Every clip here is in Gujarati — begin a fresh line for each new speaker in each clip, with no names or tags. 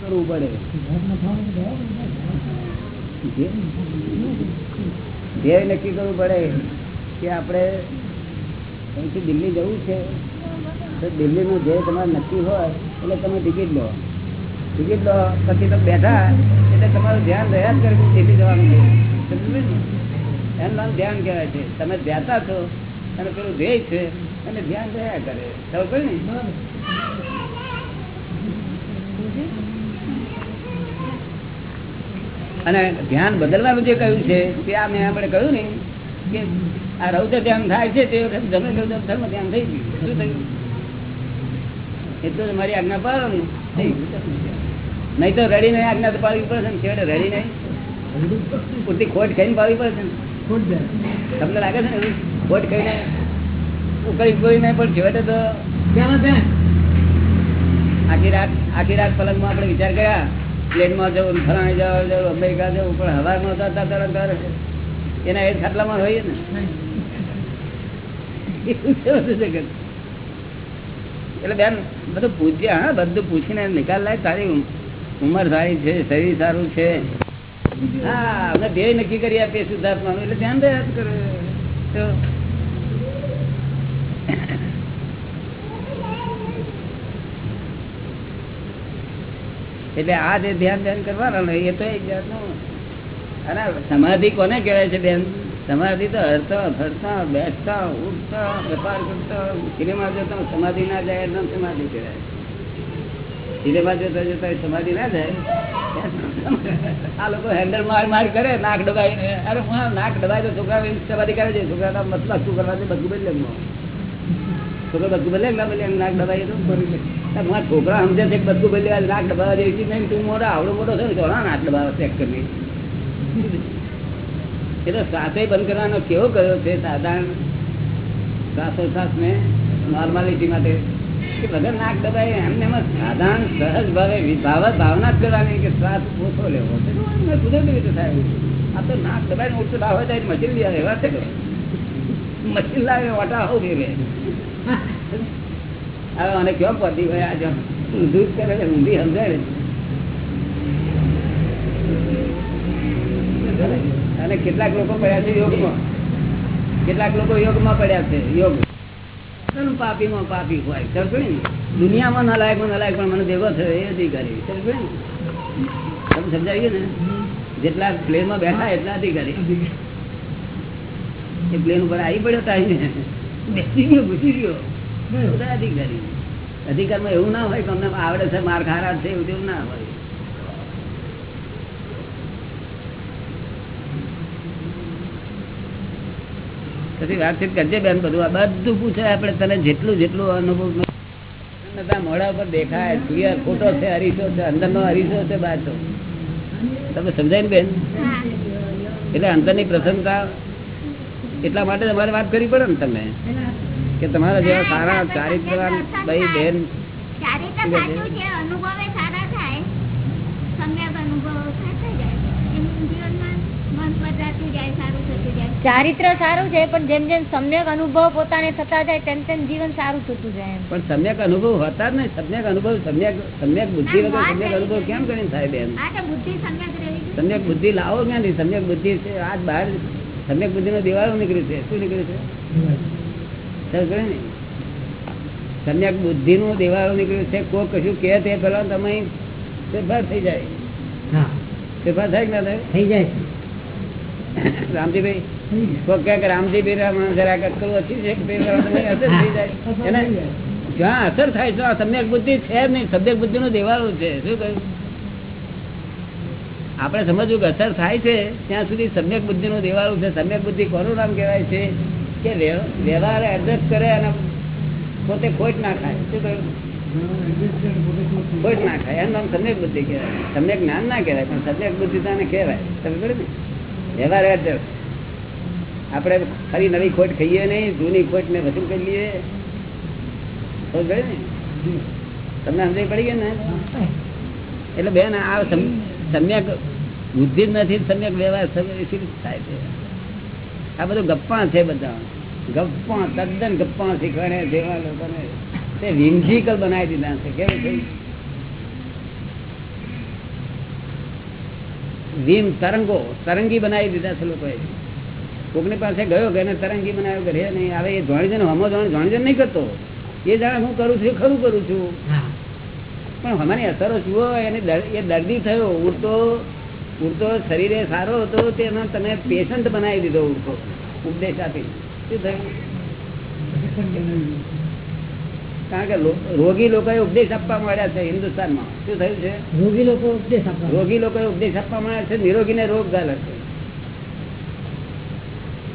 કરવું પડે. ધ્યેય નક્કી કરવું પડે કે આપણે અહીંથી દિલ્હી જવું છે. તો દિલ્હીનું ધ્યેય તમારે નક્કી હોય એટલે તમે ટિકિટ લો. ટિકિટ લો, પછી તમે બેઠા એટલે તમારું ધ્યાન રહ્યા જ કરે દિલ્હી જવાનું છે? એનું નામ ધ્યાન કહેવાય છે. તમે બેઠા છો અને પેલું ધ્યેય છે અને ધ્યાન રહ્યા કરે. ખબર ને? અને ધ્યાન બદલવાનું જે કહ્યું છે તે આ મેં આપણે કહ્યું ને કે આ રૌદ્ર ધ્યાન થાય છે તે વખતે ધર્મ ધર્મ ધ્યાન થઈ ગયું. શું થયું? એટલું મારી આજ્ઞા પાડવાની થઈ નહીં તો રડી નહીં આજ્ઞા તો પાડવી પડશે ને. છેવટે રડી નહીં. પૂરતી ખોટ ખાઈને પાડવી પડશે ને. તમને લાગે છે ને? ખોટ ખાઈને ઉકળી ઉકળી નહીં પણ છેવટે તો આખી રાત આખી રાત પલંગમાં આપણે વિચાર કર્યા. પ્લેનમાં જવું ફરાણે જવા જવું, અમેરિકા જવું, પણ હવારમાં તો હતા તરત એના એ ખાટલામાં હોય ને. એટલે બેન, બધું પૂછ્યા, હા, બધું પૂછીને નિકાલ લાય, તારી ઉમ- ઉંમર સારી છે, શરીર સારું છે. હા અમે ધ્યેય નક્કી કરી આપીએ શુદ્ધાત્માનું એટલે ધ્યાન રહ્યા કરે. એટલે આ જે ધ્યાન ધ્યાન કરવાના એ તો એક જાતનું અને સમાધિ કોને કહેવાય છે બેન? સમાધિ તો હરતા, ફરતા બેસતા ઉઠતા, વેપાર કરતા, સિનેમા જતા, સમાધિ ના જાય એમ સમાધિ કહેવાય. સિનેમા જોતા જતા સમાધિ ના જાય. આ લોકો હેન્ડલ માર માર કરે, નાક દબાઈને અરે નાક દબાય તો છોકરા સમાધિ કરે છે છોકરા મતલબ શું કરવા છે બધું બદલે છોકરા સમજે છે બધું બદલે નાક દબાવવા મોટો આવડો મોટો છે ને તો ચેક કરી એટલે સાથે બંધ કરવાનો કેવો કર્યો છે સાધારણ? શ્વાસોશ્વાસ ને નોર્માલિટી માટે. એમને એમાં સાધારણ ભાવે ભાવ ભાવના જ કરવાની કે શ્વાસ ઓછો લેવો. કુદરતી રીતે થાય આ તો નાક દબાઈને ના હોય તો મશીન લઈ આવે, એવા છે મશીન લાવે, ઓટા આવું કે હવે અને કેમ પતી હોય આ દૂધ કરે ઊંધી સમજાય અને કેટલાક લોકો પડ્યા છે યોગમાં. કેટલાક લોકો યોગમાં પડ્યા છે, યોગ. પાપીમાં પાપી હોય ને? દુનિયામાં લાયક ના લાયક પણ મને ભેગો થયો, એ અધિકારી ને? તમે સમજાવી ગયું ને? જેટલા પ્લેનમાં બેઠા એટલા અધિકારી એ પ્લેન ઉપર આવી પડ્યો ટાઈમે. બેસી ગયો ઘૂસી ગયો. બધા અધિકારી. અધિકારમાં એવું ના હોય કે અમને આવડે છે માર ખારા છે એવું તેવું ના હોય. પછી વાતચીત કરજે બેન બધું. આ બધું પૂછે આપણે તને જેટલું જેટલું અનુભવ બધા મોઢા પર દેખાય. ક્લિયર ખોટો છે હરીશો છે અંદરનો હરીશો છે બાજુ. તમે સમજાય ને બેન? એટલે અંદરની પ્રસન્નતા એટલા માટે તમારે વાત કરવી પડે ને તમે. કે તમારા જેવા સારા ચારિત્રવાન ભાઈ બેન
ચારિત્ર સારા
છે પણ જેમ જેમ સમ્યક અનુભવ પોતાને થતા જાય તેમ તેમ જીવન સારું થતું જાય
પણ સમ્યક અનુભવ હોતા જ નહીં. સમ્યક અનુભવ સમ્યક સમ્યક બુદ્ધિ વગર સમ્યક અનુભવ કેમ કરીને થાય બેન?
બુદ્ધિ સમ્યક
બુદ્ધિ લાવો ક્યાંથી? સમ્યક બુદ્ધિ છે આજ બહાર સમ્યક બુદ્ધિ નો દિવાળો નીકળ્યું છે. શું નીકળ્યું છે? સમ્યક બુદ્ધિ નું. દિવાળો નીકળ્યું છે કોઈ કશું કે તે પેલા તમે ફેરફાર થઈ જાય. ફેરફાર થાય ના થાય?
થઈ જાય
રામજીભાઈ કોઈ કહે રામજીભાઈ જરાક અક્કલ ઓછી છે કે ફેરફાર તમે અસર થઈ જાય. જ્યાં. અસર થાય છે આ સમ્યક બુદ્ધિ છે જ નહીં. સમ્યક બુદ્ધિ નું દેવાળું છે. શું કહ્યું? આપણે સમજવું કે અસર થાય છે ત્યાં સુધી સમ્યક બુદ્ધિ નું દેવાળું છે. સમ્યક બુદ્ધિ કોનું નામ કહેવાય છે? કે વ્યવહાર એડજસ્ટ કરે અને પોતે ખોટ ના ખાય. શું કહ્યું? ખોટ ના ખાય. એમ નામ સમ્યક બુદ્ધિ કહેવાય. સમ્યક જ્ઞાન ના કહેવાય, પણ સમ્યક બુદ્ધિ તને કહેવાય. તમે ને? વ્યવહાર એડજસ્ટ આપણે ફરી નવી ખોટ ખાઈએ નહીં, જૂની ખોટ ને વસૂલ કરી લઈએ. પડી ને? તમને સમજાઈ પડી ગઈ ને? એટલે બેન, આ સમ્યક બુદ્ધિ જ નથી, સમ્યક વ્યવહાર થાય છે? આ બધું ગપ્પા છે બધા. ગપ્પા તદ્દન ગપ્પા શીખવાડે જેવા લોકોને. તે વિમજીકલ બનાવી દીધા છે. કેવું છે ભીમ તરંગો તરંગી બનાવી દીધા છે લોકોએ. કોકની પાસે ગયો કે એને તરંગી બનાવ્યો કે રે નહીં હવે એ જાણીજન હમો જાણીજન નહીં કરતો. એ જાણે હું કરું છું ખરું કરું છું. પણ અમારી અસરો જુઓ એને એ દર્દી થયો ઉડતો ઉડતો શરીરે સારો હતો તેનો તમે પેશન્ટ બનાવી દીધો ઉડતો ઉપદેશ આપી શું થયું? કારણ કે રોગી લોકોએ ઉપદેશ આપવા મળ્યા છે હિન્દુસ્તાનમાં. શું થયું છે?
રોગી લોકો ઉપદેશ આપવા
રોગી લોકોએ ઉપદેશ આપવા મળ્યા છે નિરોગીને રોગ ગાલ છે.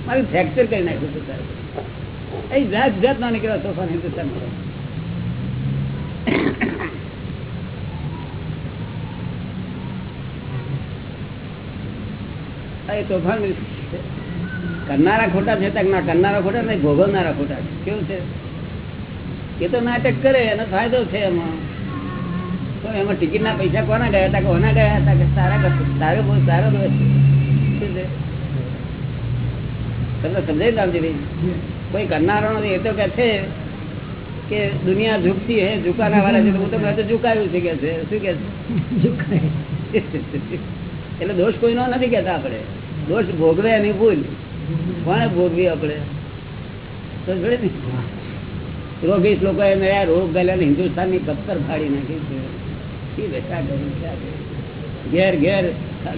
મારું ફ્રેક્ચર કરી નાખ્યું છે સાહેબ એ જાત જાત ના નીકળ્યો તોફાન હિન્દુસ્તાનમાં. એ તોફાન કરનારા ખોટા છે તક ના કરનારા ખોટા નહીં ભોગવનારા ખોટા છે. કેવું છે? એ તો નાટક કરે એનો ફાયદો છે એમાં. તો એમાં ટિકિટ ના પૈસા કોના ગયા હતા કોના ગયા હતા કે સારા સારો બહુ સારો. તમને સમજાય રામજીભાઈ કોઈ કરનારો એ તો કે છે કે દુનિયા ઝૂકતી હે ઝુકાના વાળા છે હું તો મેં તો ઝુકાયું છે કે છે? શું કે છે? એટલે દોષ કોઈનો નથી કેતા આપણે. દોષ ભોગવે એની ભૂલ. કોને ભોગવી આપણે? ને. રોગીશ લોકો એ મેળ્યા રોગ ગયેલા હિન્દુસ્તાનની કપ્તર ફાડી નાખી? ઘેર ઘેર,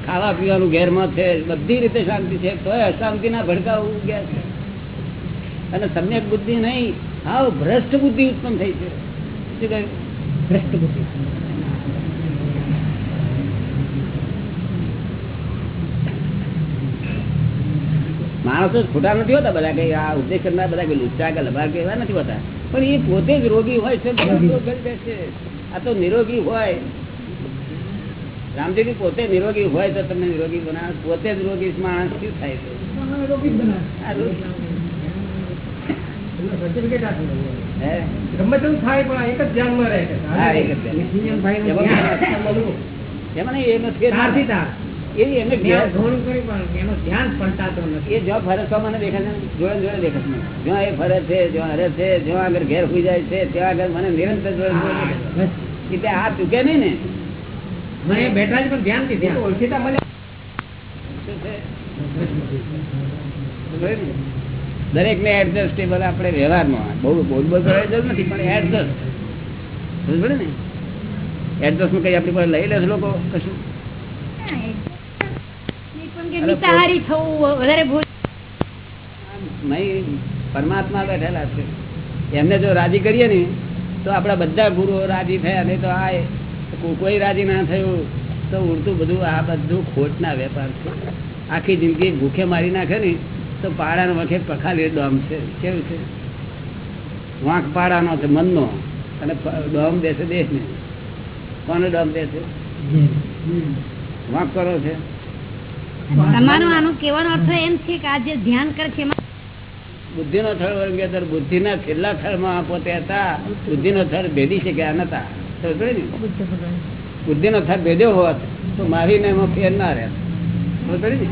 ખાવા પીવાનું ઘેરમાં છે. બધી રીતે શાંતિ છે. તો અશાંતિ ના ભડકાવું ગયા છે. અને સમ્યક બુદ્ધિ નહીં હા ભ્રષ્ટ બુદ્ધિ ઉત્પન્ન થઈ છે. શું કહ્યું?
ભ્રષ્ટ બુદ્ધિ.
માણસો ખોટા નથી હોતા બધા કઈ આ ઉદ્દેશ કરનાર બધા કઈ લુચ્ચા કે લભાર કે એવા નથી હોતા. પણ એ પોતે જ રોગી હોય છે. આ તો નિરોગી હોય. રામદેવજી પોતે નિરોગી હોય તો તમને નિરોગી બનાવે. પોતે જ રોગી માણસ શું થાય છે? એમાં. એ એને
ધ્યાન
ઘેર-
ઘણું કરી પણ એનો ધ્યાન પલટાતો નથી.
એ જ્યાં ફરે મને દેખાય જોડે જોડે દેખાય છે એ ફરે છે જ્યાં હરે છે જ્યાં આગળ ઘેર સુઈ જાય છે ત્યાં આગળ મને નિરંતર જોડે જોડે દેખાય છે.
બસ.
એટલે આ ચૂકે નહીં ને
મને બેઠા જ પણ ધ્યાન. ઓળખીતા.
દરેક ને એડજસ્ટેબલ આપણે વ્યવહારમાં બહુ બોલ બોલ નથી પણ એડજસ્ટ સમજ ને એડજસ્ટમાં કઈ આપણી પાસે લઈ લેશે લોકો કશું
નિતાહારી થવું વધારે ભૂલ
પરમાત્મા બેઠેલા છે. એમને જો રાજી કરીએ ને તો આપણા બધા ગુરુઓ રાજી થયા નહીં તો આ કોઈ રાજી ના થયું તો ઉડતું બધું આ બધું ખોટના વેપાર છે. આખી જિંદગી ભૂખે મારી નાખે ને તો પાડાનો વખે પખાલી ડોમ છે. કેવું છે? વાંક પાડાનો છે મનનો અને ડોમ દેશે દેશને કોનો ડોમ દેશે વાંક કરો છે?
તમારો આનો કેવાનો અર્થ એમ છે કે આ જે ધ્યાન કરે છે એમાં
બુદ્ધિનો થળ વર્ગે બુદ્ધિના છેલ્લા થળમાં પોતે હતા. બુદ્ધિનો થળ ભેદી શક્યા નતા? સમજ પડી ને?
બુદ્ધ
થળ ભેદ્યો હોત તો મારીને એમાં ફેર ના રહે ને?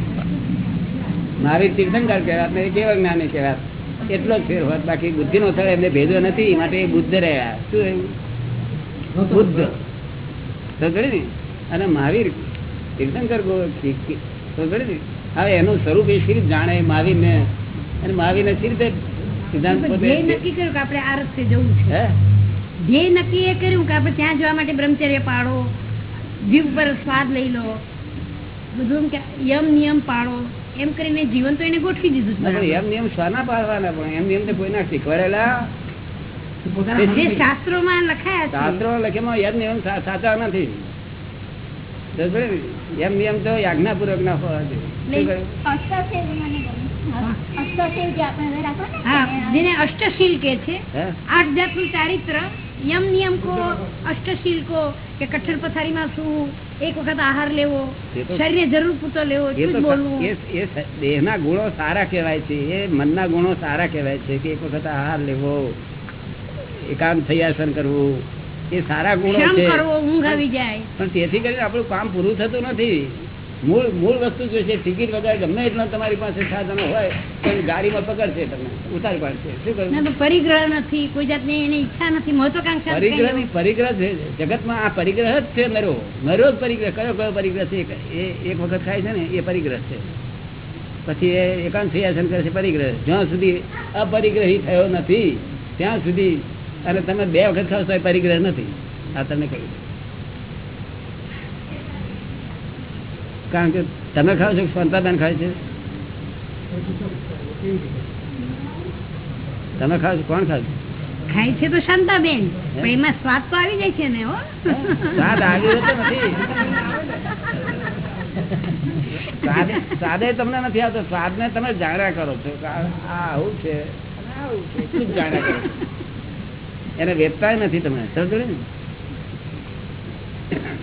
મારી તીર્થંકર કહેવાત ને કેવા જ્ઞાની કહેવાત? એટલો જ ફેર હોત. બાકી બુદ્ધિ નો થળ એમને ભેદ્યો નથી. માટે એ બુદ્ધ રહ્યા. શું બુદ્ધ. સમજે ને? અને મહાવીર તીર્થંકર હવે એનું સ્વરૂપ એ શી રીતે જાણે મહાવીરને અને મહાવીરને શી રીતે સિદ્ધાંત
નક્કી કર્યું કે આપણે આ રસ્તે જવું છે? ધ્યેય નક્કી એ કર્યું કે આપણે ત્યાં જવા માટે બ્રહ્મચર્ય પાડો જીવ પર સ્વાદ લઈ લો. બધું યમ નિયમ પાડો એમ કરીને જીવન તો એને ગોઠવી દીધું છે
એમ નિયમ શાના પાડવાના પણ એમ નિયમ તો કોઈના શીખવાડેલા.
શાસ્ત્રોમાં લખાયા
શાસ્ત્રો લખેમાં યમ નિયમ સાચા નથી? એમ નિયમ તો યાજ્ઞાપૂર્વક ના હોવા જોઈએ.
મને ને
જેને અષ્ટશીલ કે છે ચારિત્ર યમ નિયમ કો અષ્ટશીલ કો કે કઠણ પથારીમાં શું એક વખત આહાર લેવો શરીર જરૂર પૂરતો લેવો
સ- દેહના ગુણો સારા કહેવાય છે એ મનના ગુણો સારા કહેવાય છે કે એક વખત આહાર લેવો એકાંત થયાસન કરવું એ સારા ગુણો છે. પણ તેથી કરીને આપણું કામ પૂરું થતું નથી. મૂળ મૂળ વસ્તુ જો છે? ટિકિટ વગર ગમે એટલા તમારી પાસે સાધનો હોય તો ગાડીમાં પકડશે તમને ઉતારી પાડશે. શું
ના
કહ્યું
પરિગ્રહ નથી. કોઈ જાતની એની ઈચ્છા નથી મહત્વાકાંક્ષા
પરિગ્રહ પરિગ્રહ છે. જગતમાં આ પરિગ્રહ જ છે નરો નરો જ પરિગ્રહ. કયો કયો પરિગ્રહ છે? એ એક વખત થાય છે ને એ પરિગ્રહ છે. પછી એ એકાંત ક્રિયાસન કરે છે પરિગ્રહ. જ્યાં સુધી અપરિગ્રહી થયો નથી ત્યાં સુધી અને તમે બે વખત ખાવ તો પરિગ્રહ નથી. આ તમને કહ્યું. કારણ કે તમે ખાવ છો કે ખાય છે? તમે ખાવ છો? કોણ ખાવ
ખાય છે તો શાંતાબેન. પણ એમાં સ્વાદ તો આવી જાય છે ને હો.
સ્વાદ આવ્યો તો નથી. સ્વાદે તમને નથી આવતો. સ્વાદ ને તમે જાણ્યા કરો છો આવું છે. આવું છે. એટલું જાણ્યા કરો. એને વેચતા નથી તમે સમજો ને?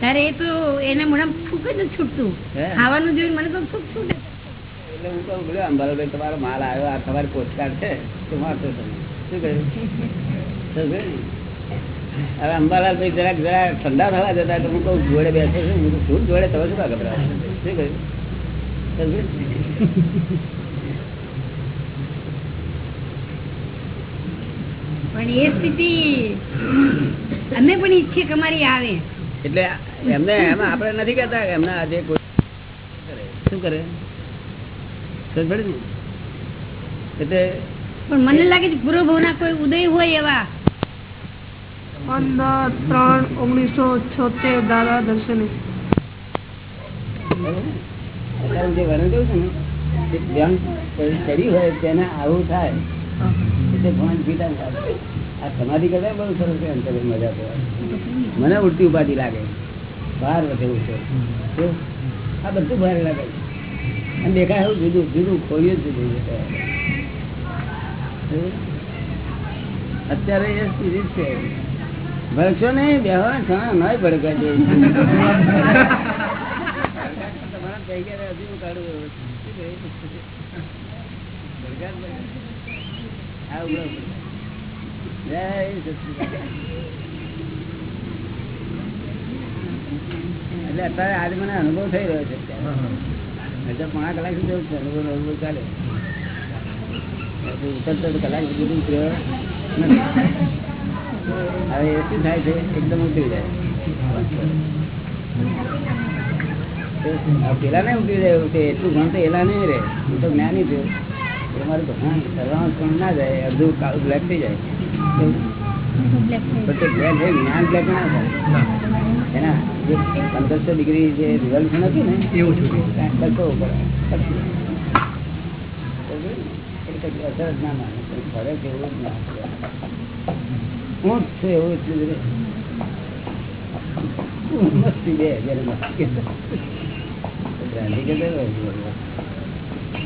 ત્યારે એ તો એને મોઢામાં ફૂક જ છૂટતું. ખાવાનું જોઈને મને તો ફૂક છૂટે.
એટલે હું કહું બોલ્યો અંબાલાભાઈ તમારો માલ આવ્યો આ તમારી પોસ્ટકાર્ડ છે તો વાંચો તમે. શું કહ્યું? હવે અંબાલાલભાઈ જરાક જરા ઠંડા થવા જતા તો હું કહું જોડે બેસે છું. હું શું જોડે? તમે શું ગભરાવો શું કહ્યું સમજ્યો ને?
પણ એ સ્થિતિ અમે પણ ઈચ્છીએ કે અમારી આવે.
એટલે એમને એમ આપણે નથી કહેતા કે એમના આજે કોઈ શું કરે? એટલે
પણ મને લાગે છે પૂર્વ ભાવના કોઈ ઉદય હોય એવા.
પંદર ત્રણ ઓગણીસો છોતેર દાદા દર્શને?
જે વર્ણન કહ્યું છે ને ધ્યાન હોય તેને આવું થાય. મને ઉડતી ઉપાધિ લાગે. બહાર વધે એવું છે. આ બધું બહાર લાગે. અને દેખાય એવું જુદું જુદું ખોયું જુદું. અત્યારે એ સ્થિતિ છે. ભડકશો નહીં બેહવા ઘણા નય ભડકા જેવું કાઢું? ભડકા જ ભડકા. આ ઊભો ઊભો. જય સચિદાનંદ. એટલે અત્યારે આજે મને અનુભવ થઈ રહ્યો છે. એટલે પોણા કલાક સુધી અનુભવ અનુભવ ચાલે કલાક સુધી રહ્યો હવે એ શું થાય છે? એકદમ ઉતરી જાય. પેલા ને ઉતરી જાય એટલું ઘણ તો એલા નહીં રે હું તો જ્ઞાની છું. એ ભગવાન કરવાનું પણ ના જાય અડધું કાળું બ્લેક થઈ જાય. જ્ઞાન બ્લેક ના થાય. એના જે પંદરસો ડિગ્રી જે રિવોલ્યુશન હતું ને
એવું છું.
કરતો અસર જ ના માને. ફરક એવો જ ના હું જ છું એવું એટલું જ મસ્તી બે જ્યારે મસ્તી કહેતો.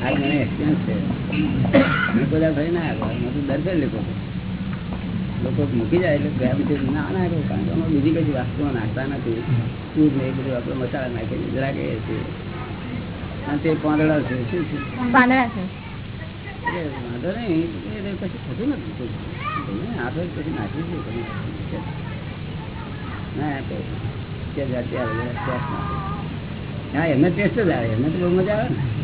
છે મને એક્સપિરિયન્સ છે. મેં બધા ભાઈ ના આવ્યા. મેં દર લોકો. મૂકી જાય એટલે ગયા પછી ના ના કહું કારણ કે બીજી કઈ વસ્તુઓ નાખતા નથી. દૂધ નહીં બધું આપણે મસાલા નાખીને જરાક એ છે. અને તે પાંદડા છે. શું છે?
પાંદડા છે.
વાંધો નહીં. એટલે કશું થતું નથી. આપણે પછી નાખી દઈએ. ના તો જાતે આવે હા એમને ટેસ્ટ જ આવે. એમને તો બહુ મજા આવે ને.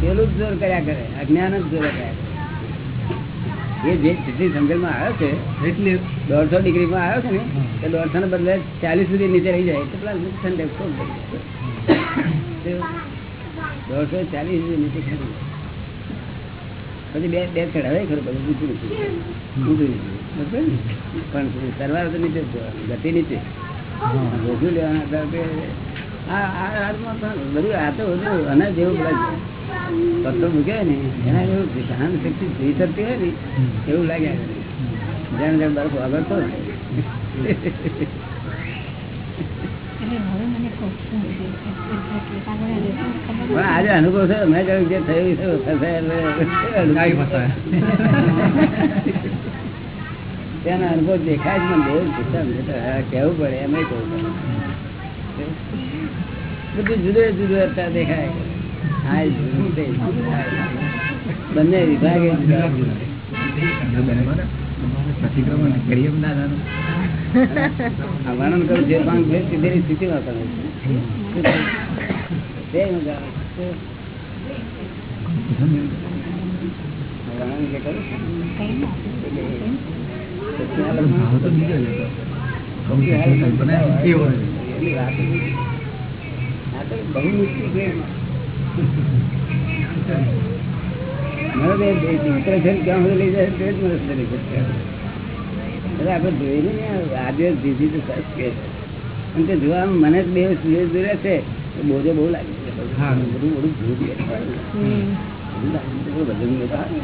પેલું જ જોર કર્યા કરે અજ્ઞાન જ જોર કર્યા કરે. એ જે જેટલી સંગલમાં આવ્યો છે
એટલે
દોઢસો ડિગ્રીમાં આવ્યો છે ને તો દોઢસો ને બદલે ચાલીસ સુધી નીચે રહી જાય કેટલા જાય. દોઢસો ચાલીસ સુધી નીચે ખરી પછી બે બે ચડાવે ખરું પછી ઊંચું ઊંચું ને? પણ સરવાર તો નીચે ગતિ નીચે. ભોગવી લેવાના હતા બધું આ તો બધું અનાજ જેવું લાગે પત્તો મૂકે ને એના જેવું ધ્યાન શક્તિ જોઈ શકતી હોય ને એવું લાગે. જેમ બરફ વગરતો? પણ આજે અનુભવ છે મેં કહ્યું જે થયું. તેનો અનુભવ દેખાય જ મને બહુ કહેવું પડે એમ કહું. બધું જુદું જુદું અત્યારે દેખાય. બંને વિભાગે વર્ણન કરું જે પાંચ ભેદ સીધેલી સ્થિતિમાં કરે છે. બહુ મુશ્કેલ છે મને બે દુરે છે બોજો બહુ લાગે છે બધું બધું ભૂત બધું લાગે.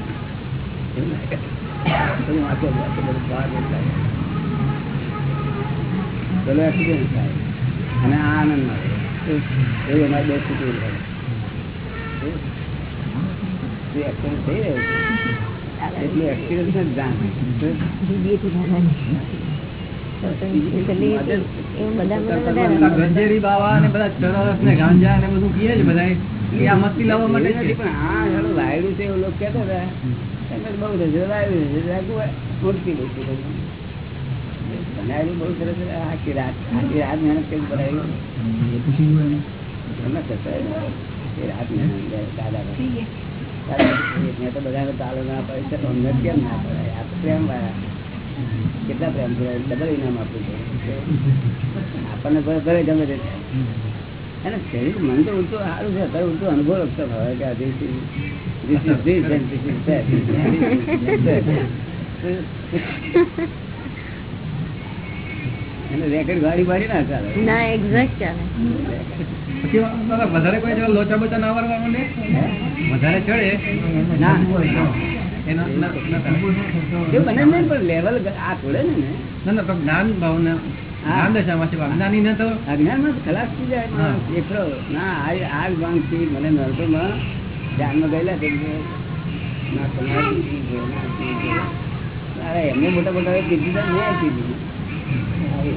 અને આ આનંદ મળે એવું અમારે બે સ્થિતિ રહે. જે થઈ રહ્યો છે એટલું experience જ જાણ. બહુ સરસ આખી રાત આખી રાત મહેનત કરી બનાવ્યું કેમ ના પડે આ તો પ્રેમ કેટલા પ્રેમ છે ડબલ ઇનામ છે આપણને. અને શરીર મન તો ઉલટું સારું છે અત્યારે ઉલટું અનુભવ લખતો હવે કે and ગાડી ના ચાલે.
ના એક્ઝેક્ટ ચાલે.
વધારે કોઈ લોચા બોચા ના વધારે ચડે?
ના. લેવલ આ થોડે ને ને.
જ્ઞાન ભાવ. ને જ્ઞાન તો
અજ્ઞાનમાં ખલાસ થઈ જાય.
હા.
એકલો ના આ આ ભાંગથી મને નરકોમાં ધ્યાનમાં ગયેલા ના તમારી છે, ના તે છે. અરે એમને મોટા મોટા કીધી મેં કીધી.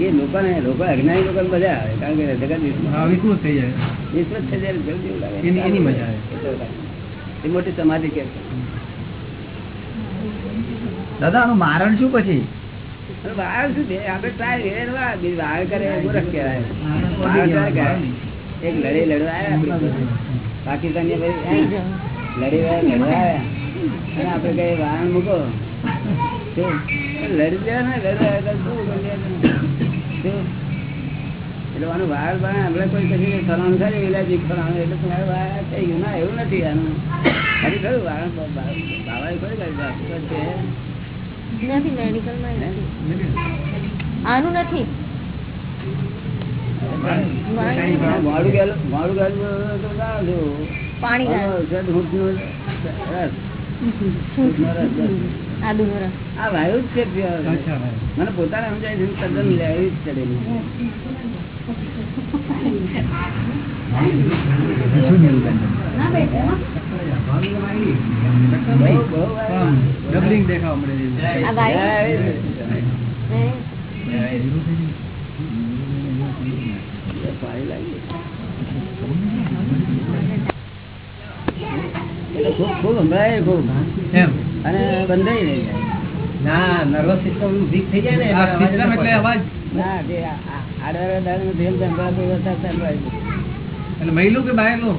એ લોકોને લોકો અજ્ઞાની લોકો મજા આવે કારણ કે જગત વિશ્વ
થઈ જાય?
વિશ્વ થઈ જાય જલ્દી લાગે.
એની- મજા આવે.
એ મોટી સમાધિ કે
દાદા આનું મારણ શું પછી?
અને શું છે? આપણે ટ્રાય બીજું કરે કહેવાય. કરે. એક લડી લડવા આવ્યા. પાકિસ્તાની? લડી લડવા આવ્યા. આપણે કઈ વાહન મૂકો. લડી દેવા ને? એટલે આનું વાળ બાળ આપણે કોઈ કદી ફલાણું થાય વિલાજી ફલાણું એટલે તમારે વાળ થઈ ગયું? ના, એવું નથી આનું. ખાલી ખરું વાળ. બાબાએ કોઈ કરી નાખ્યું છે.
આનું નથી.
મને પોતાને સમજાય છે તદ્દન લેવી જ ચડેલી બહુ બહુ
ડબલિંગ દેખાવા મળે?
પાણી લાગી ખૂબ ખૂબ સંભળાય ખૂબ? અને બંધાઈ નહીં
ના નર્વસ સિસ્ટમ વીક થઈ જાય ને સિસ્ટમ એટલે અવાજ.
ના જે આ- આ- આડવાળા સંભળાતું હોય સંભળાય
એટલે મહિલું કે બાયલું?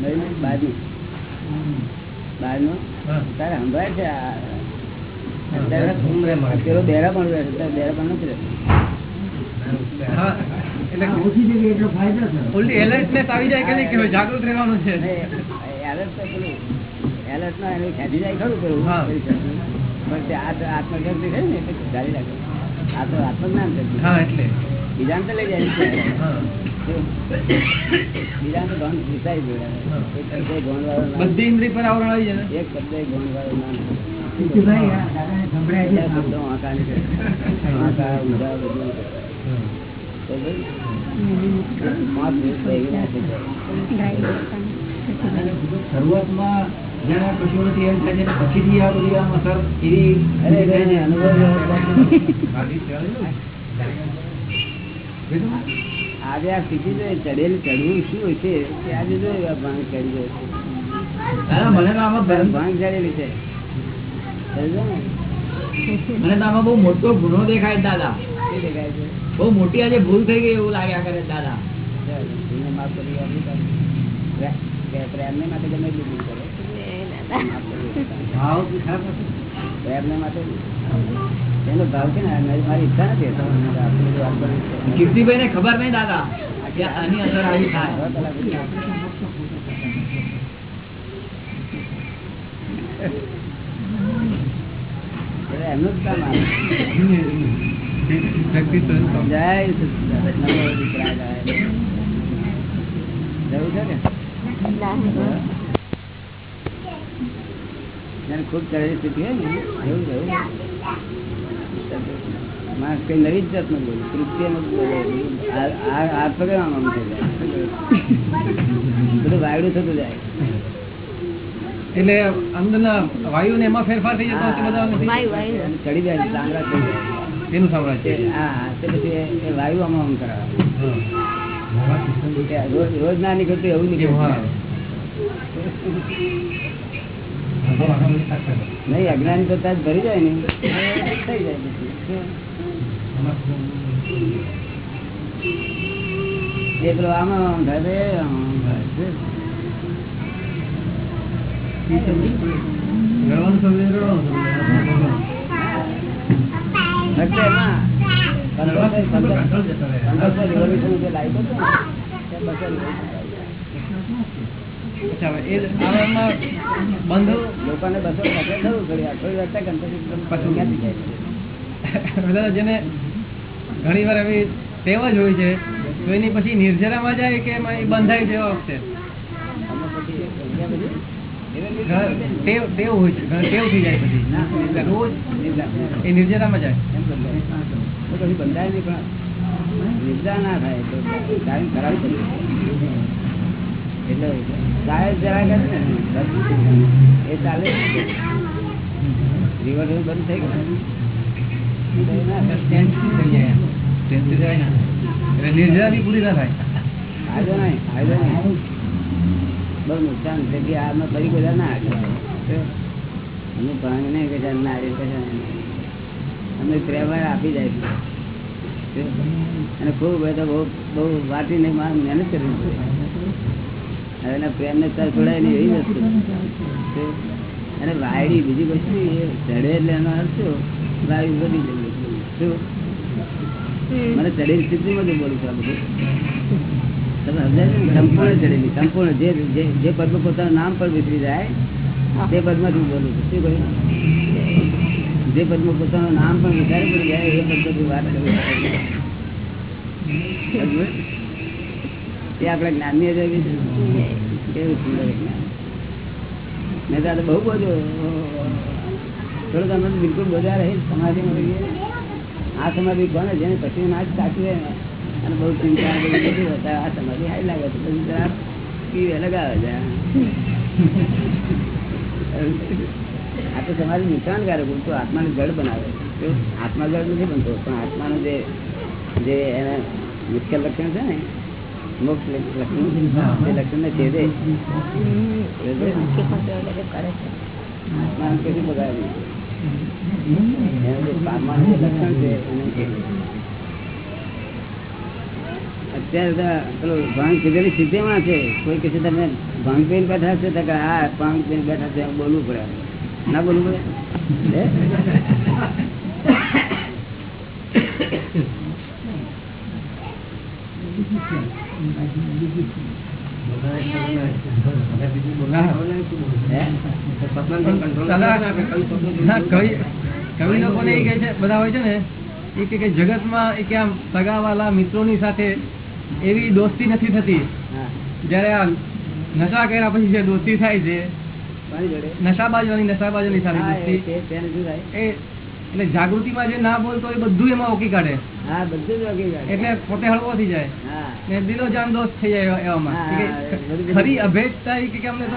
નહીં, બાજુ. બાજુ
હા.
તારે સંભળાય છે
અત્યારે
પેલો બેરા પણ રહે છે બેરા પણ નથી રહેતું.
એટલે ઉલટી એલર્ટનેસ આવી જાય કે નહીં કે જાગૃત રહેવાનું છે?
તો પેલું ના એનું ખેંચી જાય ખરું પેલું
હા.
કરી શકે. પણ તે આત્મ- આત્મશક્તિ ને એટલે જાળી રાખે. આ તો આત્મજ્ઞાન
હા એટલે.
બીજાને તો લઈ જાય બીજાને ગયું
બધી ઇન્દ્રિય પર આવરણ આવી જાય
એક શબ્દ ના
જીતુભાઈ, સંભળાય છે.
શબ્દો બધું.
શરૂઆતમાં નથી એમ થાય છે પછીથી આ બધી આમ અસર એવી
આજે આ સ્થિતિ ચડેલ ચડવું શું હોય છે? તે આજે જો ભાંગ ચડી ગયો
મને તો આમાં
ભાંગ ચડેલી છે?
મને તો આમાં બહુ મોટો ગુનો દેખાય દાદા.
દેખાય છે?
બહુ મોટી આજે ભૂલ થઈ ગઈ એવું લાગ્યા કરે છે દાદા
ચાલ, એને માફ કરી આપી દો. પ્રે- પ્રે- પ્રેમને માટે ગમે એટલી ભૂલ કરો. માફ કરી આપો.
ભાવ ખરાબ નથી.
પ્રેમને માટે એનો ભાવ છે ને મારી મારી ઈચ્છા નથી તો મને આટલું બધું આપવાનું છે.
કીર્તિભાઈ ને ખબર નહીં દાદા કે આની અસર આવી થાય
છ કલાક સુધી. એટલે એમનું જ કામ આવે.
Practice તો એનું કામ.
જય સચિદાનંદ. નમો વિતરાગાય. જવું છે કે ખૂબ ચડેલી સ્થિતિ હોય ને એવું જવું માણસ કઈ નવી જ જાતનું બોલું કૃત્ય થઈ જાય બધું વાયડું થતું જાય
એટલે અંદર ના વાયુ ને એમાં ફેરફાર થઈ જતો?
ચડી જાય ચાંદરા થઈ જાય
એનું સામ્રાજ્ય
તે હા તે પછી એ- વાયુ આમાં આમ કરાવે રોજ ના નીકળતું એવું
એવું
નીકળે
હા.
નહીં અજ્ઞાની તો ત્યાં જ ભરી જાય ને થઈ જાય પછી એ પેલો આમાં આમ થાય?
સમજે, સમજે. બધા જેને ઘણી વાર એવી ટેવ જ હોય છે, તો એની પછી નિર્જરામાં જાય કે બંધાય છે વખતે
આમાં પછી ગયા પછી? એવી રીતે
ઘણા ટેવ ટેવ હોય છે ટેવ થઈ જાય પછી રોજ. એ નિર્જરામાં જાય.
એમ બંધાય. તો પછી બંધાય નહીં પણ નિર્જા ના થાય તો ટાઈમ ખરાબ થઈ એટલે ચાલે જરા કરે ને એ ચાલે. રિવર્સ બંધ થઈ ગયું. તો એ ના થાય.
ટેન્શન થઈ જાય? ટેન્શન જાય
નિર્જરા પૂરી ના થાય.
ફાયદો નહીં ફાયદો નહીં. બહુ નુકસાન છે કે આમાં ફરી બધા ના આગળ અમે ના અમે પ્રેમ આપી જાય છે. અને ખૂબ બધા બહુ બહુ વાટીને મહેનત કરવી પડે. એના પ્રેમને તર છોડાય નહીં એવી વસ્તુ. અને વાયડી બીજી વસ્તુ એ ચડે એટલે એનો અર્થ શું? વાયુ વધી જવું શું? મને ચડેલી સ્થિતિમાં જ બોલું છું આ બધું. તમે સમજાય સંપૂર્ણ જડેલી સંપૂર્ણ જે જે- પદ પોતાનું નામ પણ વિસરી જાય તે પદમાં શું બોલું છું. શું કહ્યું? જે પદમાં પોતાનું નામ પણ વિચારે પડી જાય એ પદમાંથી વાત કરું એ આપણા જ્ઞાનની છે. કેવું સુંદર જ્ઞાન. મેં તો બહુ બોલ્યો. થોડુંક તમે બિલકુલ બધા રહી સમાધિમાં આ સમાધિ કોને જેને પછી ના જ સાચવે ને અને બહુ ચિંતા બધું હતા આ તમારી હાઈ લાગે તો પછી જરા પીવે લગાવે છે. આ તો સમાધિ નુકસાનકારક તો આત્માને જળ બનાવે છે. આત્મા જળ નથી બનતો પણ આત્માનું જે જે એના મુખ્ય લક્ષણ છે ને મોક્ષ લક્ષણ તે લક્ષણ ને છેદે. આત્માને કશું બગાડે નહીં એનું જે પાપમાનું લક્ષણ છે એને ના
ના, બધા હોય છે ને એ કે જગતમાં કે આમ સગાવાલા મિત્રોની સાથે એવી દોસ્તી નથી થતી. જયારે નશા કર્યા પછી જે દોસ્તી થાય છે નશાબાજવાની
નશાબાજવાની એ
દોસ્તી
એટલે જાગૃતિ શું
જાગૃતિમાં જે ના બોલતો એ બધું એમાં ઓકી કાઢે.
હા બધું
એટલે પોતે હળવો થઈ જાય. ને દિલો જાન દોસ્ત થઈ જાય એવામાં. ખરી અભેદતા કે અમને તો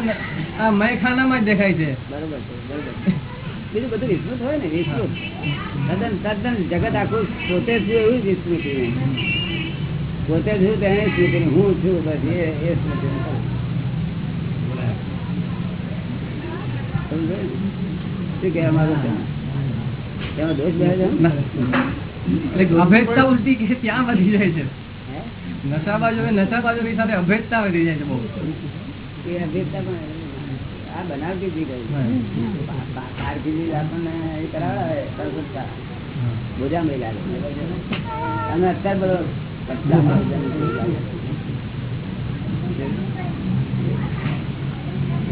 આ મયખાનામાં જ દેખાય છે.
બરોબર છે બરોબર બીજું બધું વિસ્મૃત હોય ને વિસ્મૃત. તદ્દન તદ્દન જગત આખું પોતે છું એવું જ સ્મૃતિ પોતે છું તેને સ્મૃતિ હું છું બસ એ સ્મૃતિ શું કહેવા માંગુ તેમાં દોષ બે છે
ના. એટલે અભેદતા ઉલટી કે ત્યાં વધી જાય છે.
હે?
નશાબાજો એ નશાબાજોની સાથે અભેદતા વધી જાય છે બહુ.
એ અભેદતા આ બનાવતી હતી કઈ આપણને એ કરાવે લાગે. અને અત્યારે બધો.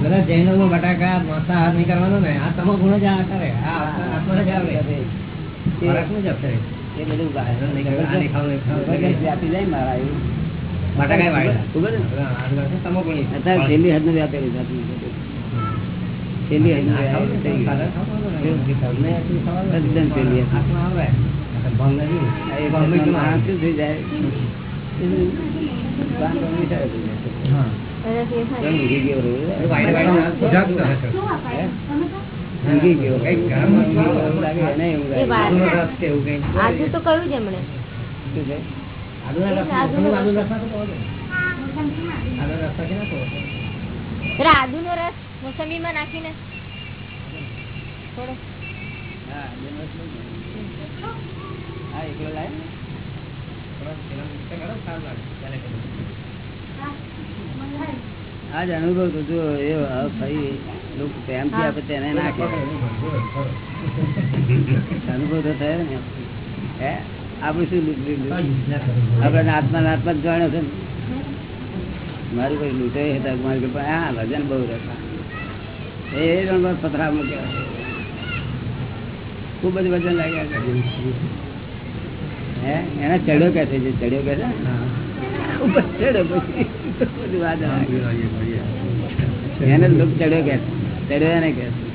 બધા જૈનો નો બટાકા માંસાહાર નહીં કરવાનો ને. આ તમો ગુણ જ આ કરે આ જ આવે.
એ બધું વ્યાપી જાય મારા એવું. છેલ્લી હદ.
તો
એમણે
છે?
નાખો.
આદુ નો રસ મોસંબી માં નાખીને થોડો
હા, એકલો લાય ને.
થોડો પેલા મિક્સર કરો, સારું લાગે. ચાલે કરે.
આ જ અનુભવ તો જો એ ભાઈ લોકો પ્રેમથી આપે તેને નાખે. અનુભવ તો થયો ને. હે? આપણે શું આપણે આત્મા આત્મા જ જાણ્યો છે. મારું કોઈ લૂંટે હતા મારું પણ હા ભજન બહુ રહેતા. એ પથરામાં મૂક્યા ખૂબ જ વજન લાગ્યા એના ચડ્યો કે છે? જે ચડ્યો કે છે. એને લુક ચડ્યો કે ચડ્યો એને કે.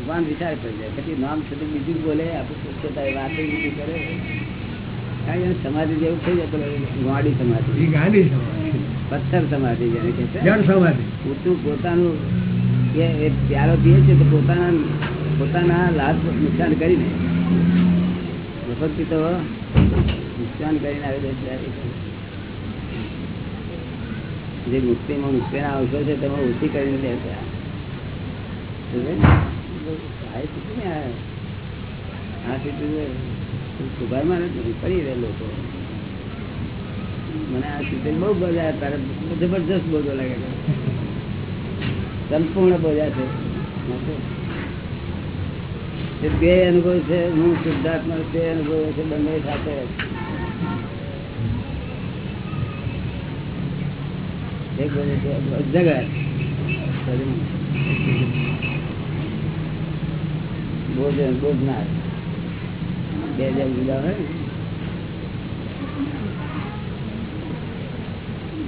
ભગવાન વિચાર કરી પછી નામ સુધી બીજું બોલે. આપણે પોતાની વાત બીજી કરે. કારણ કે સમાધિ જેવું થઈ જાય. પેલો ગોળી સમાધિ.
ગાડી ગાંધી સમાધિ.
પથ્થર સમાધિ જેને કહે
જળ સમાધિ.
પૂરતું પોતાનું એ પ્યારો પીએ છે તો પોતાના પોતાના લાભ નુકસાન કરીને પીતો નુકસાન કરીને આવી છે. જે મુક્તિમાં મુક્તિના અવસર છે તેમાં ઓછી કરીને લે છે આ. સ્થિતિ તો સુધારમાં નથી કરી રહે લોકો મને આ સ્થિતિ બહુ બોલ્યા તારે જબરજસ્ત બોલો લાગે સંપૂર્ણ બોલ્યા છે. બે અનુભવ છે, હું શુદ્ધાત્મા, બે અનુભવ છે બંને સાથે એક બોધ બોધનાર બે જેમ જુદા હોય ને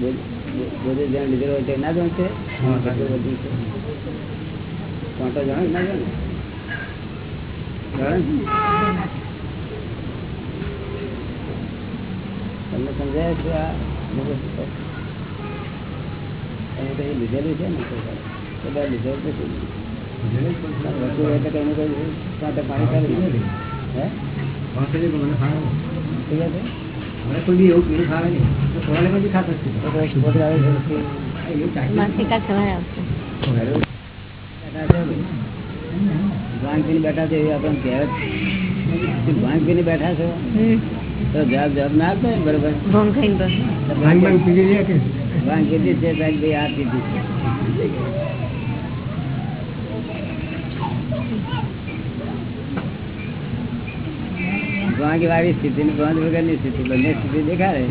બોધ- જ્યાં લીધેલો હોય ના જાણ છે? બધું છે. જાણો ના જાણે તમને સમજાય છે આ? તમે તો લીધેલું છે ને? બધા. કોઈ લીધેલું શું? વસ્તુ હોય તો કઈ કઈ પાણી ચાલુ હે?
મને કોઈ બી એવું પીણું ખાવે નહીં. તો થોડા લેવા બી ખાતો
કોઈ ભાંગ પીને બેઠા છે એવી આપણને કહેવત. ભાંગ પીને બેઠા છો? તો જવાબ જવાબ ના આપતો ને બરોબર?
ભોંગ ખાઈને બસ
ભાંગ ભાંગ પીધી લે કે
ભાંગ કીધી છે ભાઈ આ પીધી છે. ભાંગ વાળી સ્થિતિ ને ભાંગ વગરની સ્થિતિ બંને સ્થિતિ દેખાડે.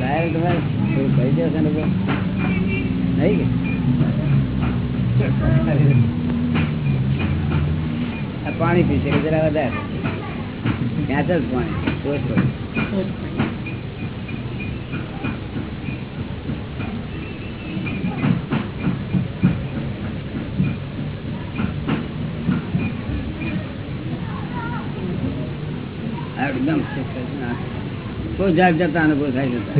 લાયક તમારે કહી દેશે ને? નહીં પાણી પીશે જરા વધારે. ત્યાં જ પાણી. કોઈ જાત અનુભવ થાય જતા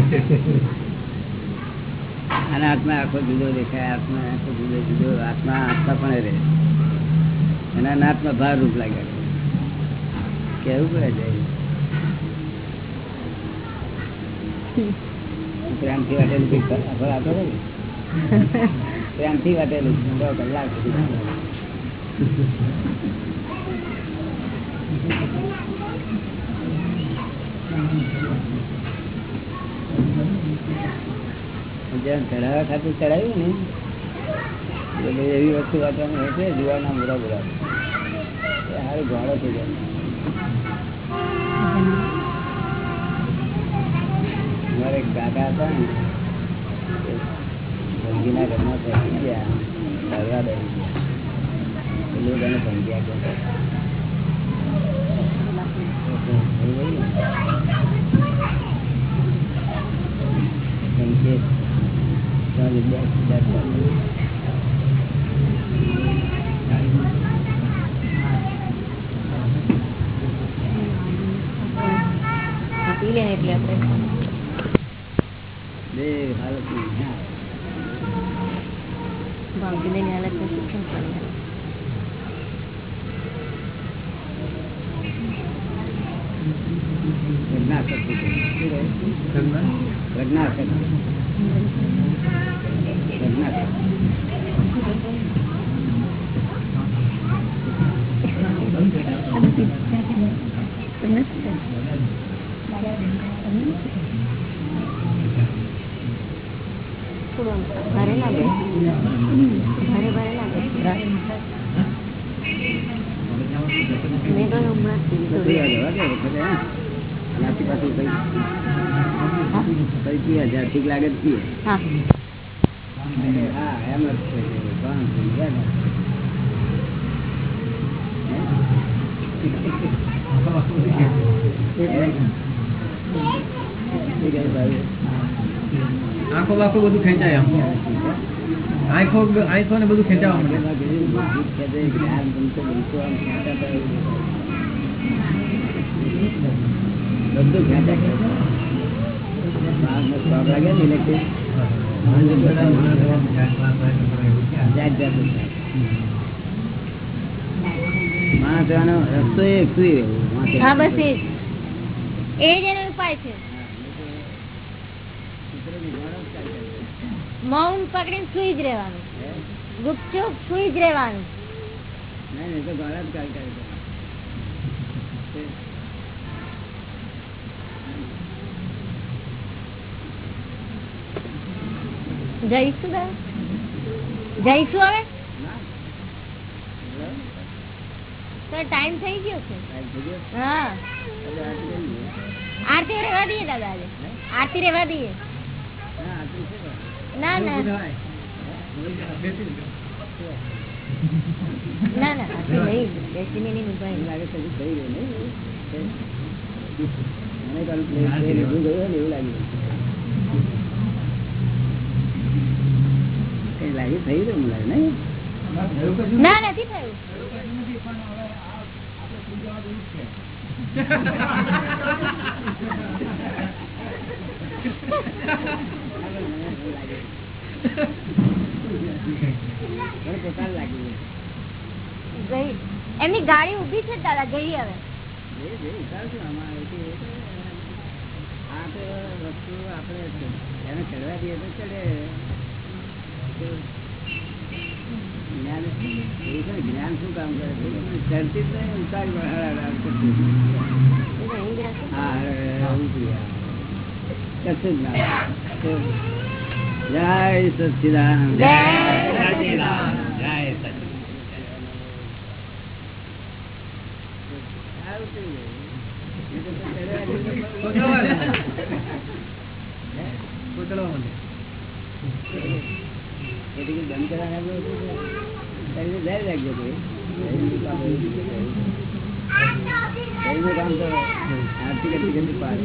અને આત્મા આખો જુદો દેખાય, આત્મા આખો જુદો જુદો, આત્મા આત્મા પણ રહે. એના નાથમાં ભાર રૂપ લાગ્યા કેવું પડે જાય પ્રેમથી વાટેલું ફળ આપે કલાક. જ્યાં એવી વસ્તુ વાંચવાનું હોય છે જુવાના બુરા બુરા સારું ઘોડો થઈ જાય મારે એક દાદા હતા ને ભંગીના ઘરમાં પહોંચી ગયા ફરવા દઈ ગયા લોકો એને ભંગ્યા
પી
બધું
ખેંચાય આમ. આંખો આંખો ને બધું ખેંચાવા
એનો રસ્તો એક સુઈ રહેવું.
હા બસ એ જ એનો ઉપાય છે. મૌન પકડીને સુઈ જ રહેવાનું? ગુપચુપ સુઈ જ રહેવાનું. જઈશું જઈશું હવે ટાઈમ થઈ ગયો છે? હા. આરતી રેવા દઈએ દાદા આરતી રેવા દઈએ.
ના
ના. ના ના નહીં બેસીને નહીં.
મને લાગે છે થઈ ગયું નહીં? મને કાલે ગયું ને એવું લાગ્યું કઈ લાગે થઈ ગયું લાગે નહીં
ના નથી થયું. એમની ગાડી ઊભી છે દાદા જઈ હવે
ચડવા દઈએ તો ચડે જ્ઞાન શું કામ કરે જ નહીં ઉતારી. કશું જ આવે. સચિદાન જય સચિદાન
જય
સચિદાન આરતી કરતી કરતી પાડે.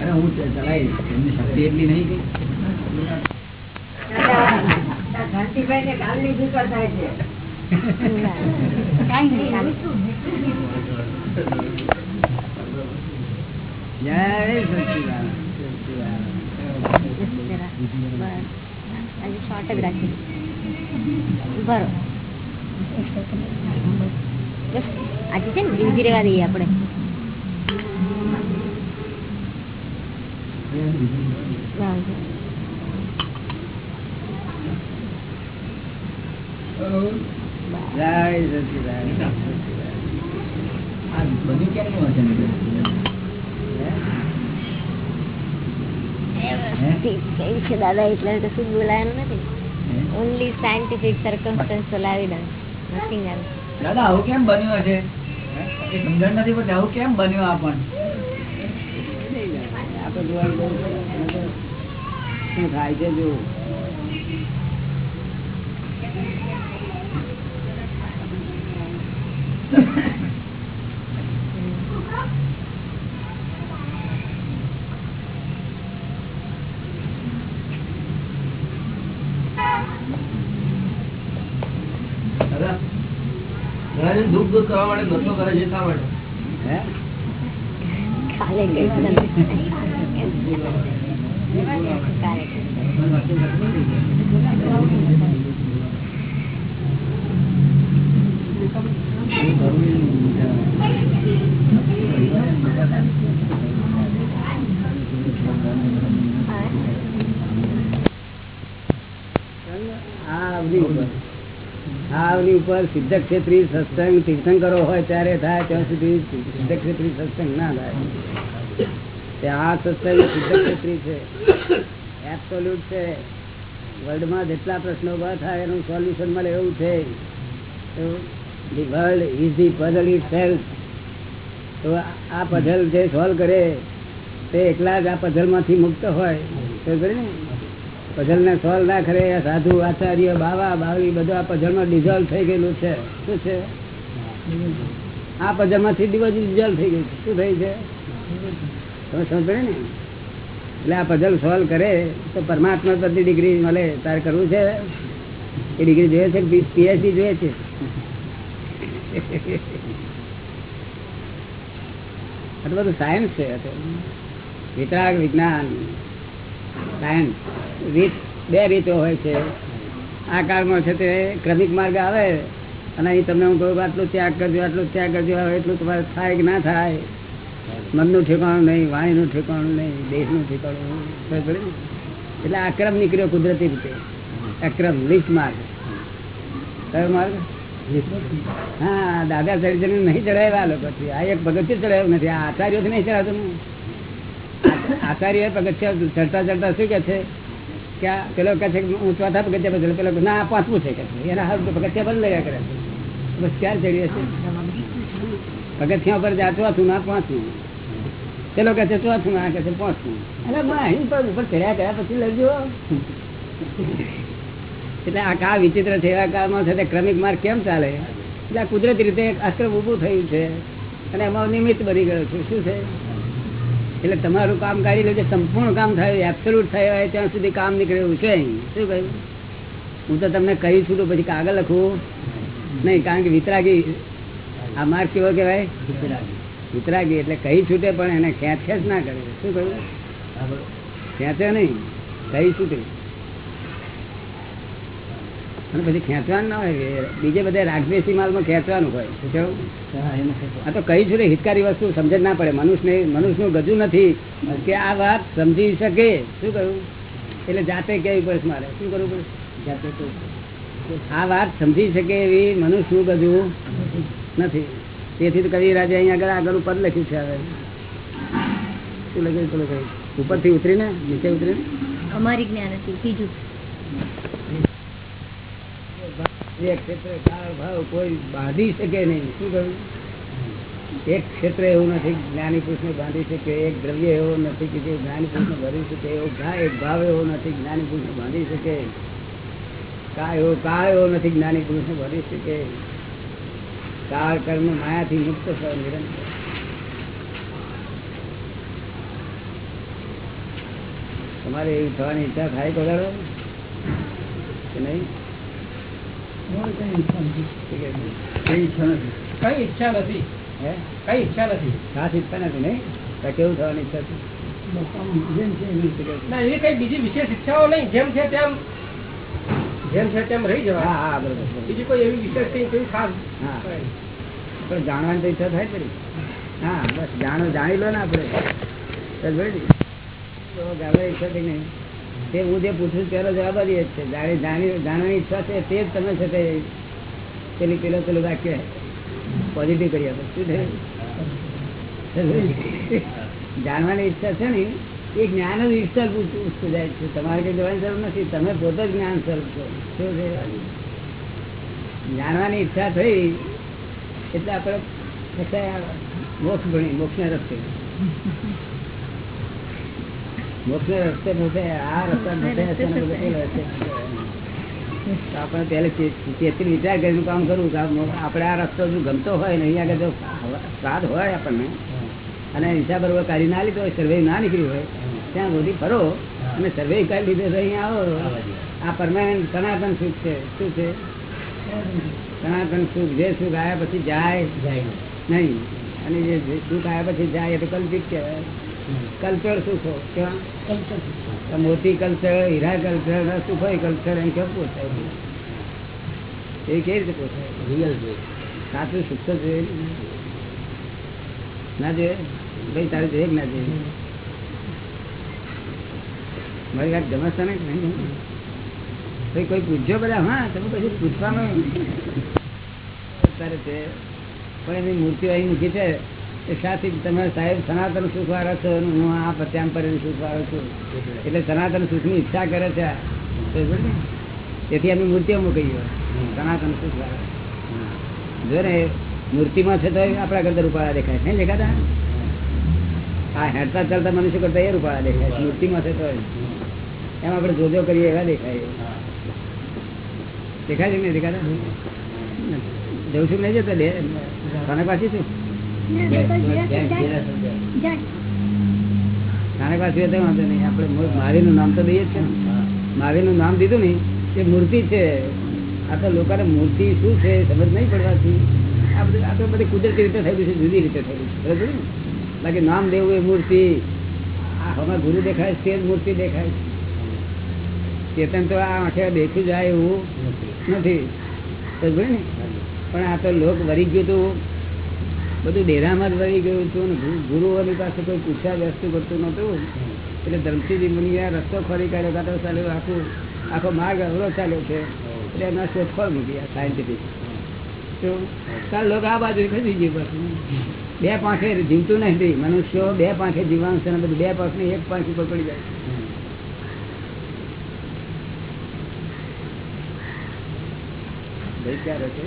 અરે હું ચ- ચલાવીશ એમની શક્તિ એટલી નહીં કઈ
જય સચ્ચિદાનંદ. સચ્ચિદાનંદ.
આજે શોર્ટ જ રાખી બરો બસ આજે છે ને બીજી રેવા દઈએ આપણે.
બધું ક્યાંનું
છે દાદા એટલે કશું બોલાવાનું નથી. ઓનલી સાયન્ટિફિક સર્કમસ્ટન્સ ચલાવી દઉં નથિંગ એલ્સ
દાદા, આવું કેમ બન્યું હશે સમજણ નથી પડતી, આવું કેમ બન્યું આ પણ.
શું થાય છે જો
દુઃખ દુઃખ કરવા માટે નતો કરે છે શા માટે
હે
કાલે કઈ કાલે
આ અવધિ ઉપર આ અવધિ ઉપર સિદ્ધ ક્ષેત્રી સત્સંગ તીર્થંકરો હોય ત્યારે થાય ત્યાં સુધી સિદ્ધ ક્ષેત્રી સત્સંગ ના થાય. આ સત્સંગ સિદ્ધ ક્ષેત્રી છે. એબ્સોલ્યુટ છે. વર્લ્ડમાં જેટલા પ્રશ્નો ઊભા થાય એનું સોલ્યુશન મળે એવું છે. The world is the puzzle itself તો આ પઝલ જે સોલ્વ કરે તે એકલા જ આ પઝલમાંથી મુક્ત હોય. તો ને પઝલ ને સોલ્વ ના કરે, સાધુ, આચાર્ય, બાવા, બાવી, બધું પઝલમાં ડિઝોલ્વ થઈ ગયેલું છે. શું છે? આ પઝલમાંથી ડિઝોલ્વ થઈ ગયું શું થયું છે? તમે સમજે ને? એટલે આ પઝલ સોલ્વ કરે, તો પરમાત્મા બધી ડિગ્રી મળે. તારે કરવું છે? એ ડિગ્રી જોઈએ છે પીએચડી જોઈએ છે? આટલું બધું સાયન્સ છે. વિતરાગ વિજ્ઞાન. સાયન્સ રીત, બે રીતો હોય છે. આ કાળમાં છે તે ક્રમિક માર્ગ આવે અને અહીં તમને હું કહું, આટલું ત્યાગ કરજો, આટલું ત્યાગ કરજો, હવે એટલું તમારે થાય કે ના થાય? મનનું ઠેકાણું નહીં, વાણીનું ઠેકાણું નહીં દેશનું ઠેકાણું એટલે આક્રમ નીકળ્યો કુદરતી રીતે. અક્રમ લીસ્ટ માર્ગ. કયો માર્ગ? હા, દાદા ચરિત્ર નહીં ચડાવ્યા લોકો આ એક પગથિયું ચડાવ્યું નથી. આ આચાર્યોથી નહીં ચડાવતું આચાર્ય પગથિયા ચડતા ચડતા શું કે છે? કે પેલો કહે છે હું ચોથા પગથિયા બદલ પેલો ના પાંચમું છે કે છે. એના હાથ પગથિયા બંધ લગ્યા કરે છે. બસ ક્યારે ચડી હશે પગથિયા પર જા ચોથું ના પાંચમું. પેલો કહે છે ચોથું ના કહે છે પાંચમું. અરે માં અહીં પર ઉપર ચડ્યા કર્યા પછી લડજો. એટલે આ કાળ વિચિત્ર છે, એવા કાળમાં છે ક્રમિક માર્ગ કેમ ચાલે? એટલે કુદરતી રીતે અસ્ત્ર ઊભું થયું છે. અને એમાં નિમિત્ત બની ગયો છે. શું છે? એટલે તમારું કામ કાઢી લો સંપૂર્ણ કામ થાય એબ્સોલ્યુટ થયો હોય ત્યાં સુધી કામ નીકળે છે. શું કહ્યું? હું તો તમને કહી છું તો પછી કાગળ લખું. નહીં કારણ કે વિતરાગી આ માર્ગ કેવો કહેવાય? વિતરાગી. એટલે કહી છૂટે પણ એને ખેંચ ખેંચ ના કરે. શું કહ્યું? ખેંચે નહીં. કહી છૂટે. અને પછી ખેંચવાનું ના હોય બીજે બધા રાગદ્વેષી માલમાં ખેંચવાનું હોય. શું આ તો કઈ છું હિતકારી વસ્તુ સમજ ના પડે. મનુષ્યને મનુષ્યનું ગજુ નથી. કે આ વાત સમજી શકે. શું કહ્યું એટલે જાતે કેવી પડે મારે? શું કરવું પડે જાતે આ વાત સમજી શકે એવી મનુષ્યનું ગજું નથી. તેથી તો કવિરાજે અહીંયા આગળ આગળ ઉપર લખ્યું છે હવે. શું લખ્યું પેલું કઈ? ઉપરથી ઉતરીને નીચે ઉતરીને?
અમારી જ્ઞાન હતી ત્રીજું.
કાળ જ્ઞાની પુરુષને બાંધી શકે, એક દ્રવ્ય એવો નથી કે જે જ્ઞાની પુરુષને ભરી શકે, એવો એક ભાવ એવો નથી જ્ઞાની પુરુષને બાંધી શકે. કા એવો કાળ એવો નથી જ્ઞાની પુરુષને ભરી શકે. કાળ કર્મ માયાથી મુક્ત થયો નિરંતર. તમારે એવી થવાની ઈચ્છા થાય કોદાડો કે નહીં? કઈ ઈચ્છા નથી.
કઈ ઈચ્છા નથી.
ખાસ ઈચ્છા નથી નહીં. કેવું થવાની ઈચ્છા છે?
બીજી વિશેષ ઈચ્છાઓ નહીં. જેમ છે તેમ જેમ છે તેમ રહી જવા
હા બરોબર.
બીજી કોઈ એવી વિશેષ કઈ ખાસ?
હા. પણ જાણવાની તો ઈચ્છા થાય પડી હા બસ જાણો જાણી લો ને આપણે. ઈચ્છા થઈ નહીં? તે હું જે પૂછું તેનો જવાબ જ છે. જાણી જાણી જાણવાની ઈચ્છા છે તે જ તમે છે તે પેલી પેલો પેલું વાક્ય પોઝિટિવ કરી આપો. શું જાણવાની ઈચ્છા છે ને, એ જ્ઞાન જ ઈચ્છા પૂછતું જાય છે. તમારે કઈ જવાની જરૂર નથી. તમે પોતે જ જ્ઞાન સ્વરૂપ છો. શું છે જાણવાની ઈચ્છા થઈ એટલે આપણે મોક્ષ ભણી મોક્ષના રસ્તે મોક્ષના રસ્તે મોટે આ રસ્તા આપણે પહેલે ચેતરી વિચાર કરીને કામ કરવું કે આપણે આ રસ્તો જો ગમતો હોય ને અહીંયા આગળ જો સ્વાદ હોય આપણને અને હિસાબ બરોબર કાઢી ના લીધો હોય સર્વે ના નીકળ્યું હોય ત્યાં સુધી ફરો અને સર્વે કાઢી લીધો તો અહીંયા આવો. આ પરમાનન્ટ સનાતન સુખ છે. શું છે? સનાતન સુખ જે સુખ આવ્યા પછી જાય. જાય નહીં. અને જે જે સુખ આવ્યા પછી જાય એ તો કલ્પિત કહેવાય. કલ્ચર સુખો કેવા કલ્ચર મોતી કલ્ચર હીરા કલ્ચર સુખ હોય કલ્ચર એમ કેમ પોસાય એ કેવી રીતે પોસાય રિયલ જોઈએ સાચું સુખ તો જોઈએ ના. જોઈએ? ભાઈ તારે જોઈએ ના જોઈએ? મારી વાત ગમશે ને? નહીં ભાઈ કોઈ પૂછજો બધા હા તમે પછી પૂછવાનું. અત્યારે છે. પણ એની મૂર્તિઓ અહીં મૂકી છે. સાથી તમે સાહેબ સનાતન સુખ વાળા છો હું આ પત્યામ પરેલ સુખ વાળો છું. એટલે સનાતન સુખની ઈચ્છા કરે છે ને? તેથી અમે મૂર્તિઓ મૂકી સનાતન સુખ વાળા જો ને મૂર્તિમાં છે તો આપણા કરતા રૂપાળા દેખાય. છે દેખાતા? આ હેડતા ચાલતા મનુષ્ય કરતા એ રૂપાળા દેખાય. મૂર્તિમાં છે તો એમ આપણે જોજો કરીએ એવા દેખાય. દેખાય છે નહીં દેખાતા? જવું છું નહીં જતા? બે? પાછી છું વાંધો નહીં. આપણે મારી નું નામ તો છે ને. નામ દીધું ને મૂર્તિ છે. આ તો લોકોને મૂર્તિ શું છે સમજ નહીં પડવાથી. આ બધું, આ તો બધી કુદરતી રીતે થયેલું છે, જુદી રીતે થયેલું છે. બરાબર બાકી નામ દેવું એ મૂર્તિ. હમણાં ગુરુ દેખાય છે મૂર્તિ દેખાય છે. ચેતન તો આ આંખે દેખી જાય એવું નથી. ને? પણ આ તો લોક વરી ગયું હતું બધું ડેરામાં જ વળી ગયું હતું ગુરુઓની પાસે કોઈ પૂછ્યા વસ્તુ કરતું નહોતું. એટલે ધર્મસિંહજી મુનિએ આ રસ્તો ખોરી કાઢ્યો કાઢો ચાલ્યો આખું આખો માર્ગ અવરો ચાલ્યો છે. એટલે એના શોધખોળ મૂકી આ સાયન્ટિફિક તો લોકો આ બાજુ ખસી ગયું પાછું બે પાંખે જીવતું નથી. મનુષ્યો બે પાંખે જીવવાનું છે અને બધું બે પાંખને એક પાંખ ઉપર પડી જાય ભાઈ ક્યારે છે?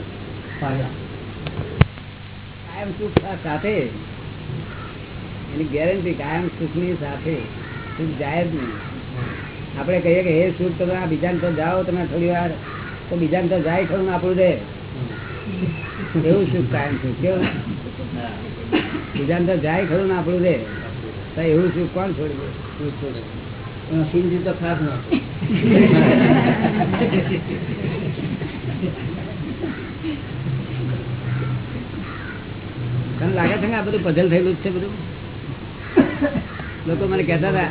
કાયમ સુખ સાથે. એની ગેરંટી કાયમ સુખની સાથે. સુખ જાય જ નહીં. આપણે કહીએ કે હે સુખ તમે આ બીજાને તો જાઓ તમે થોડી વાર તો બીજાને તો જાય ખરું આપણું દે એવું સુખ કાયમ સુખ? કેવું? બીજાને તો જાય ખરું ને આપણું દે તો એવું સુખ કોણ છોડી દે? સુખ છોડે. સિંધી તો ખાસ ના તને લાગે છે કે આ બધું પધલ થયેલું છે બધું? લોકો મને કહેતા હતા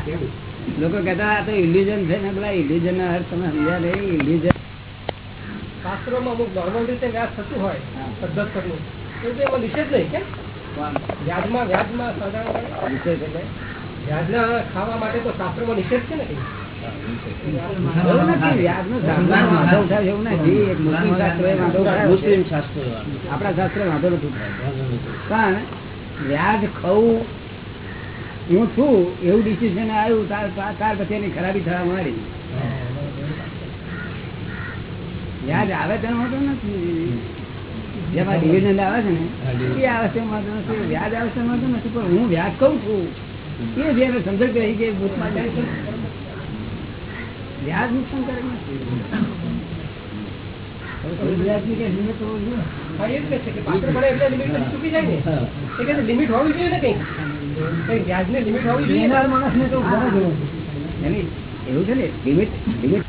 લોકો કહેતા હતા આ તો ઇલ્યુઝન છે ને પેલા ઇલ્યુઝન નો અર્થ તમે સમજ્યા નહીં ઇલ્યુઝન
શાસ્ત્રોમાં અમુક નોર્મલ રીતે વ્યાજ થતું હોય પદ્ધત કરવું. તો એમાં નિષેધ નહીં કેમ? વ્યાજમાં વ્યાજમાં સાધારણ વ્યાજના ખાવા માટે તો શાસ્ત્રોમાં નિષેધ છે ને
આપણા શાસ્ત્ર વાંધો નથી પણ વ્યાજ ખવું હું છું એવું ડિસિઝન આવ્યું તાર પછી એની ખરાબી થવા મારી વ્યાજ આવે તેનો વાંધો નથી. જેમાં ડિવિઝન આવે છે ને એ આવે છે વાંધો નથી. વ્યાજ આવે છે વાંધો નથી પણ હું વ્યાજ કઉ છું. એ જેને સમજણ કરી કે ભૂતમાં જાય છે. વ્યાજ નુકસાન કરે કઈ હોવી જોઈએ.
લિમિટ ચૂકી જાય ને એ કહે છે લિમિટ હોવી જોઈએ ને કંઈક કંઈક વ્યાજની લિમિટ હોવી જોઈએ ને.
એવું છે ને લિમિટ લિમિટ